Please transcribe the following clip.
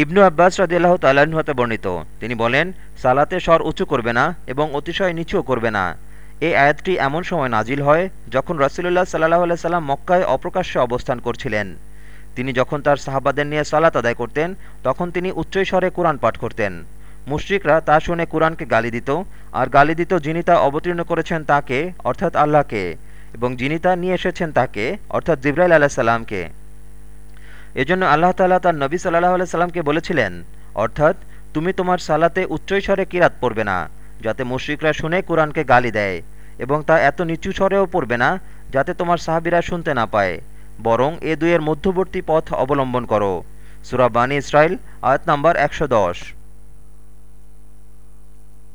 ইবনু আব্বাস রাজিয়াল্লাহ তাল্লাহ্ন হতে বর্ণিত। তিনি বলেন সালাতে স্বর উঁচু করবে না এবং অতিশয় নিচুও করবে না। এই আয়াতটি এমন সময় নাজিল হয় যখন রসুল্লাহ সাল্লাহ আল্লাহ সাল্লাম মক্কায় অপ্রকাশ্যে অবস্থান করছিলেন। তিনি যখন তার সাহাবাদের নিয়ে সালাত আদায় করতেন, তখন তিনি উচ্চস্বরে কোরআন পাঠ করতেন। মুশরিকরা তা শুনে কোরআনকে গালি দিত, আর গালি দিত যিনি তা অবতীর্ণ করেছেন তাকে, অর্থাৎ আল্লাহকে, এবং যিনি তা নিয়ে এসেছেন তাকে, অর্থাৎ জিব্রাইল আলাহ সাল্লামকে এজন্য আল্লাহ তাল্লাহ তার নবী সাল্লাহ আল্লাহ সাল্লামকে বলেছিলেন, অর্থাৎ তুমি তোমার সালাতে উচ্চৈস্বরে কিরাত পড়বে না, যাতে মুশ্রিকরা শুনে কোরআনকে গালি দেয়, এবং তা এত নিচু স্বরেও পড়বে না যাতে তোমার সাহাবিরা শুনতে না পায়। বরং এ দুয়ের মধ্যবর্তী পথ অবলম্বন করো। সুরাবানী ইসরায়েল আয়াত নম্বর একশো দশ।